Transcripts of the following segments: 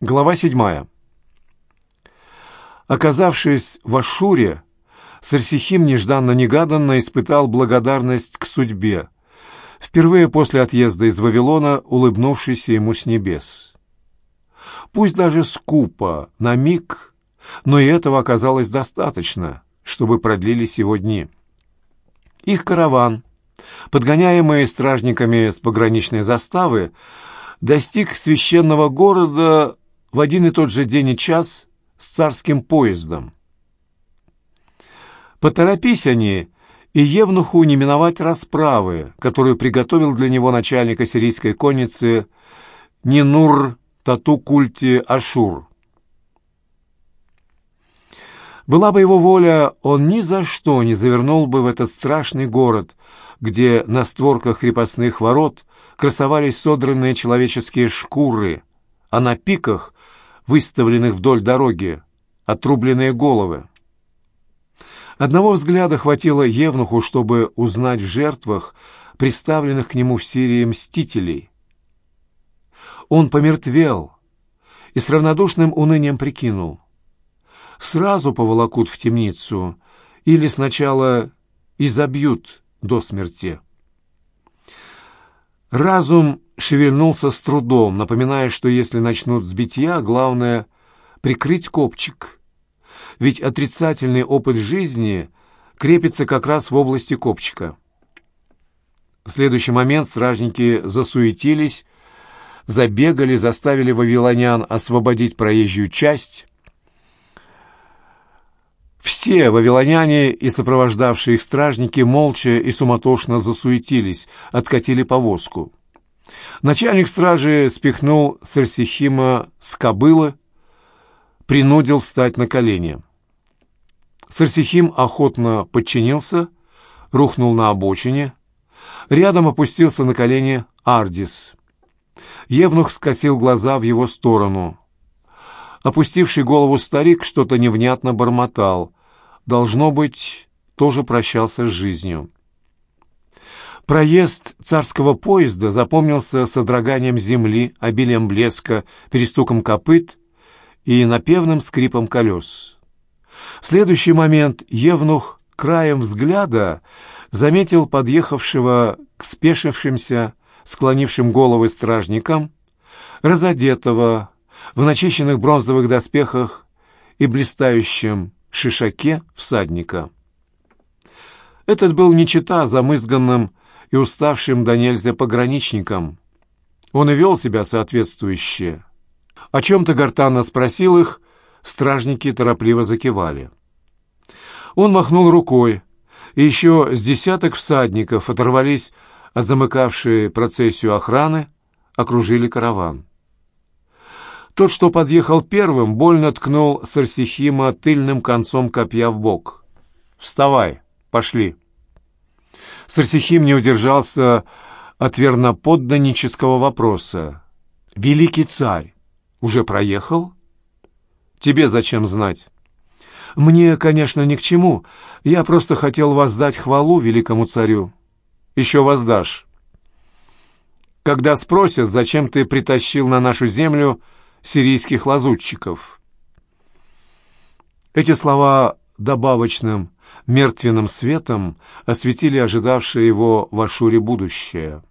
Глава седьмая. Оказавшись в Ашуре, Сарсихим нежданно-негаданно испытал благодарность к судьбе, впервые после отъезда из Вавилона, улыбнувшийся ему с небес. Пусть даже скупо, на миг, но и этого оказалось достаточно, чтобы продлились его дни. Их караван, подгоняемый стражниками с пограничной заставы, достиг священного города в один и тот же день и час с царским поездом. Поторопись они, и Евнуху не миновать расправы, которую приготовил для него начальник ассирийской конницы Нинур Тату Культи Ашур. Была бы его воля, он ни за что не завернул бы в этот страшный город, где на створках крепостных ворот красовались содранные человеческие шкуры, а на пиках, выставленных вдоль дороги, отрубленные головы. Одного взгляда хватило Евнуху, чтобы узнать в жертвах, представленных к нему в Сирии мстителей. Он помертвел и с равнодушным унынием прикинул — сразу поволокут в темницу или сначала изобьют до смерти. Разум шевельнулся с трудом, напоминая, что если начнут с битья, главное — прикрыть копчик. Ведь отрицательный опыт жизни крепится как раз в области копчика. В следующий момент стражники засуетились, забегали, заставили вавилонян освободить проезжую часть, все вавилоняне и сопровождавшие их стражники молча и суматошно засуетились, откатили повозку. Начальник стражи спихнул Сарсихима с кобылы, принудил встать на колени. Сарсихим охотно подчинился, рухнул на обочине. Рядом опустился на колени Ардис. Евнух скосил глаза в его сторону. Опустивший голову старик что-то невнятно бормотал. Должно быть, тоже прощался с жизнью. Проезд царского поезда запомнился содроганием земли, обилием блеска, перестуком копыт и напевным скрипом колес. В следующий момент Евнух краем взгляда заметил подъехавшего к спешившимся, склонившим головы стражникам, разодетого, в начищенных бронзовых доспехах и блистающем шишаке всадника. Этот был не чета замызганным и уставшим до нельзя пограничником. Он и вел себя соответствующе. О чем-то гортанно спросил их, стражники торопливо закивали. Он махнул рукой, и еще с десяток всадников оторвались от замыкавшей процессию охраны, окружили караван. Тот, что подъехал первым, больно ткнул Сарсихима тыльным концом копья в бок. «Вставай, пошли!» Сарсихим не удержался от верноподданнического вопроса. «Великий царь уже проехал?» «Тебе зачем знать?» «Мне, конечно, ни к чему. Я просто хотел воздать хвалу великому царю». «Еще воздашь». «Когда спросят, зачем ты притащил на нашу землю сирийских лазутчиков. Эти слова добавочным, мертвенным светом осветили ожидавшее его в Ашуре будущее.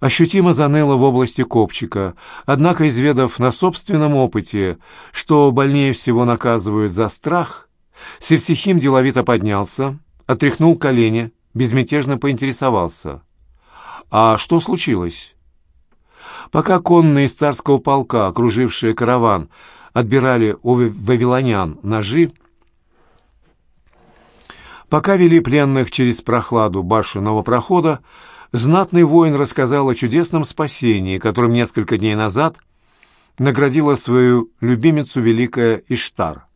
Ощутимо заныло в области копчика, однако, изведав на собственном опыте, что больнее всего наказывают за страх, Севсихим деловито поднялся, отряхнул колени, безмятежно поинтересовался. «А что случилось?» Пока конные из царского полка, окружившие караван, отбирали у вавилонян ножи, пока вели пленных через прохладу башенного прохода, знатный воин рассказал о чудесном спасении, которым несколько дней назад наградила свою любимицу великая Иштар.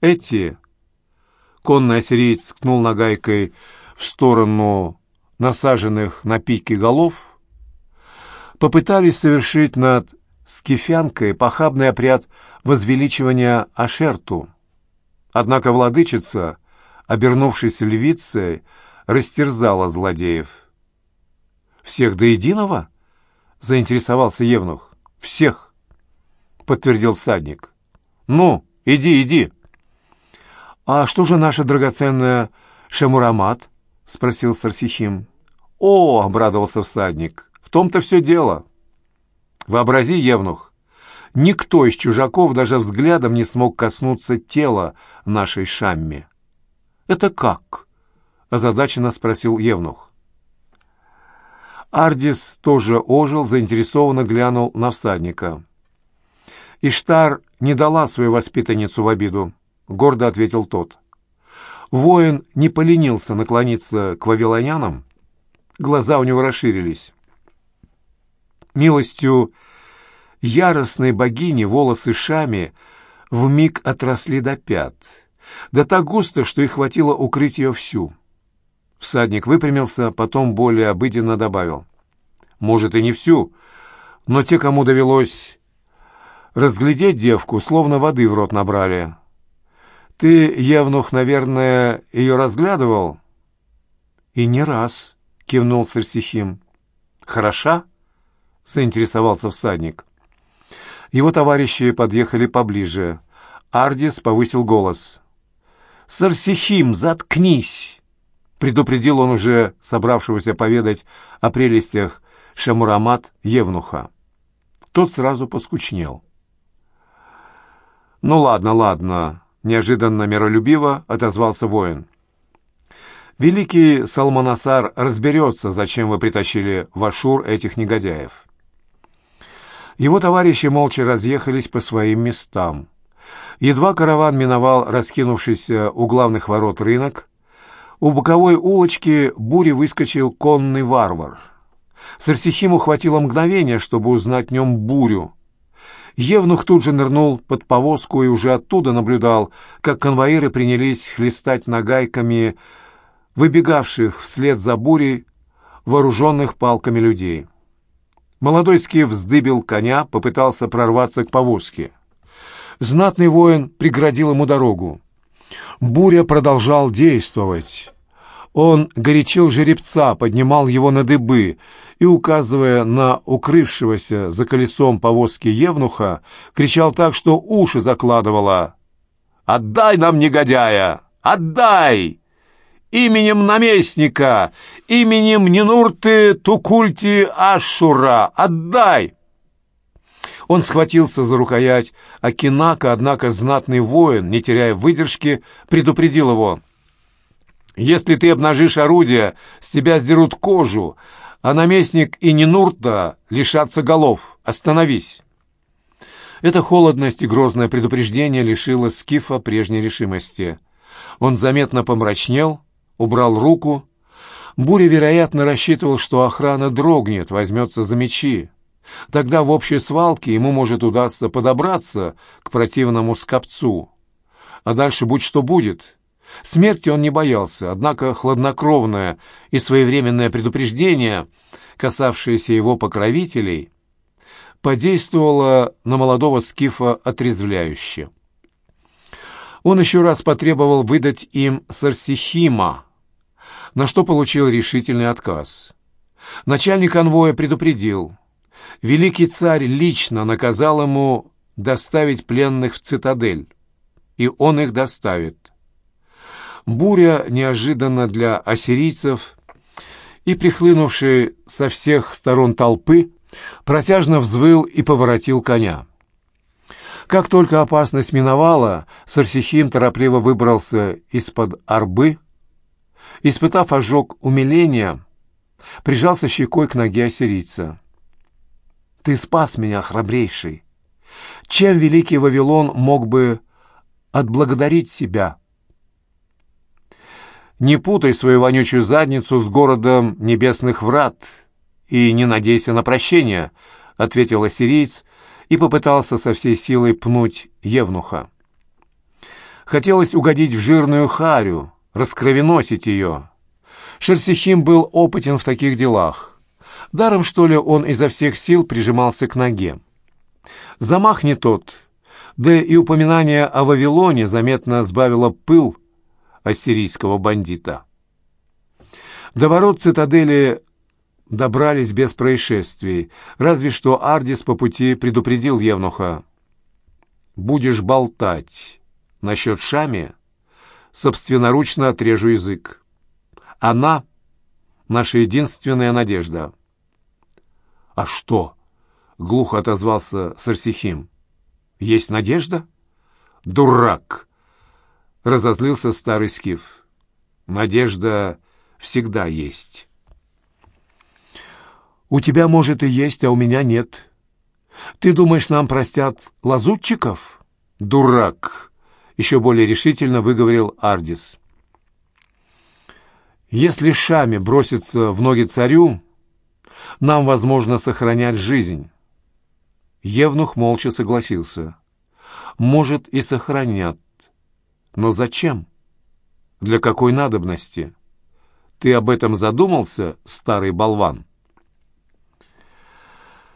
Эти, конный ассириец ткнул нагайкой в сторону насаженных на пике голов, попытались совершить над скифянкой похабный обряд возвеличивания Ашерту. Однако владычица, обернувшись львицей, растерзала злодеев. «Всех до единого?» — заинтересовался Евнух. «Всех!» подтвердил всадник. «Ну, иди, иди!» «А что же наша драгоценная Шемурамат?» — спросил Сарсихим. «О!» — обрадовался всадник. «В том-то все дело!» «Вообрази, Евнух, никто из чужаков даже взглядом не смог коснуться тела нашей Шамми». «Это как?» — озадаченно спросил Евнух. Ардис тоже ожил, заинтересованно глянул на всадника. «Иштар не дала свою воспитанницу в обиду», — гордо ответил тот. Воин не поленился наклониться к вавилонянам. Глаза у него расширились. Милостью яростной богини волосы Шами вмиг отросли до пят, да так густо, что и хватило укрыть ее всю. Всадник выпрямился, потом более обыденно добавил. «Может, и не всю, но те, кому довелось разглядеть девку, словно воды в рот набрали. Ты, Евнух, наверное, ее разглядывал?» «И не раз», — кивнул Сарсихим. «Хороша?» — заинтересовался всадник. Его товарищи подъехали поближе. Ардис повысил голос. «Сарсихим, заткнись!» Предупредил он уже собравшегося поведать о прелестях Шамурамат Евнуха. Тот сразу поскучнел. «Ну ладно, ладно», — неожиданно миролюбиво отозвался воин. «Великий Салманасар разберется, зачем вы притащили в Ашур этих негодяев». Его товарищи молча разъехались по своим местам. Едва караван миновал раскинувшийся у главных ворот рынок, у боковой улочки бури выскочил конный варвар. Сарсихиму хватило мгновения, чтобы узнать в нем бурю. Евнух тут же нырнул под повозку и уже оттуда наблюдал, как конвоиры принялись хлестать нагайками выбегавших вслед за бурей вооруженных палками людей. Молодой скиф вздыбил коня, попытался прорваться к повозке. Знатный воин преградил ему дорогу. Буря продолжал действовать. Он горячил жеребца, поднимал его на дыбы и, указывая на укрывшегося за колесом повозки Евнуха, кричал так, что уши закладывало. «Отдай нам, негодяя! Отдай! Именем наместника, именем Нинурты Тукульти Ашура! Отдай!» Он схватился за рукоять Акинака, однако знатный воин, не теряя выдержки, предупредил его. «Если ты обнажишь орудие, с тебя сдерут кожу, а наместник и Нинурта лишатся голов. Остановись!» Эта холодность и грозное предупреждение лишило Скифа прежней решимости. Он заметно помрачнел, убрал руку. Буря, вероятно, рассчитывал, что охрана дрогнет, возьмется за мечи. Тогда в общей свалке ему может удастся подобраться к противному скопцу. А дальше будь что будет. Смерти он не боялся, однако хладнокровное и своевременное предупреждение, касавшееся его покровителей, подействовало на молодого скифа отрезвляюще. Он еще раз потребовал выдать им Сарсихима, на что получил решительный отказ. Начальник конвоя предупредил, великий царь лично наказал ему доставить пленных в цитадель, и он их доставит. Буря неожиданно для ассирийцев и прихлынувшей со всех сторон толпы протяжно взвыл и поворотил коня. Как только опасность миновала, Сарсихим торопливо выбрался из-под арбы, испытав ожог умиления, прижался щекой к ноге ассирийца. Ты спас меня, храбрейший. Чем великий Вавилон мог бы отблагодарить себя? Не путай свою вонючую задницу с городом небесных врат и не надейся на прощение, — ответил ассириец и попытался со всей силой пнуть Евнуха. Хотелось угодить в жирную харю, раскровеносить ее. Шерсихим был опытен в таких делах. Даром, что ли, он изо всех сил прижимался к ноге. Замах не тот, да и упоминание о Вавилоне заметно сбавило пыл ассирийского бандита. До ворот цитадели добрались без происшествий, разве что Ардис по пути предупредил Евнуха. будешь болтать насчет Шами, собственноручно отрежу язык. Она — наша единственная надежда». «А что?» — глухо отозвался Сарсихим. «Есть надежда?» «Дурак!» — разозлился старый скиф. «Надежда всегда есть». «У тебя, может, и есть, а у меня нет. Ты думаешь, нам простят лазутчиков?» «Дурак!» — еще более решительно выговорил Ардис. «Если Шами бросится в ноги царю, нам возможно сохранять жизнь». Евнух молча согласился. «Может, и сохранят. Но зачем? Для какой надобности? Ты об этом задумался, старый болван?»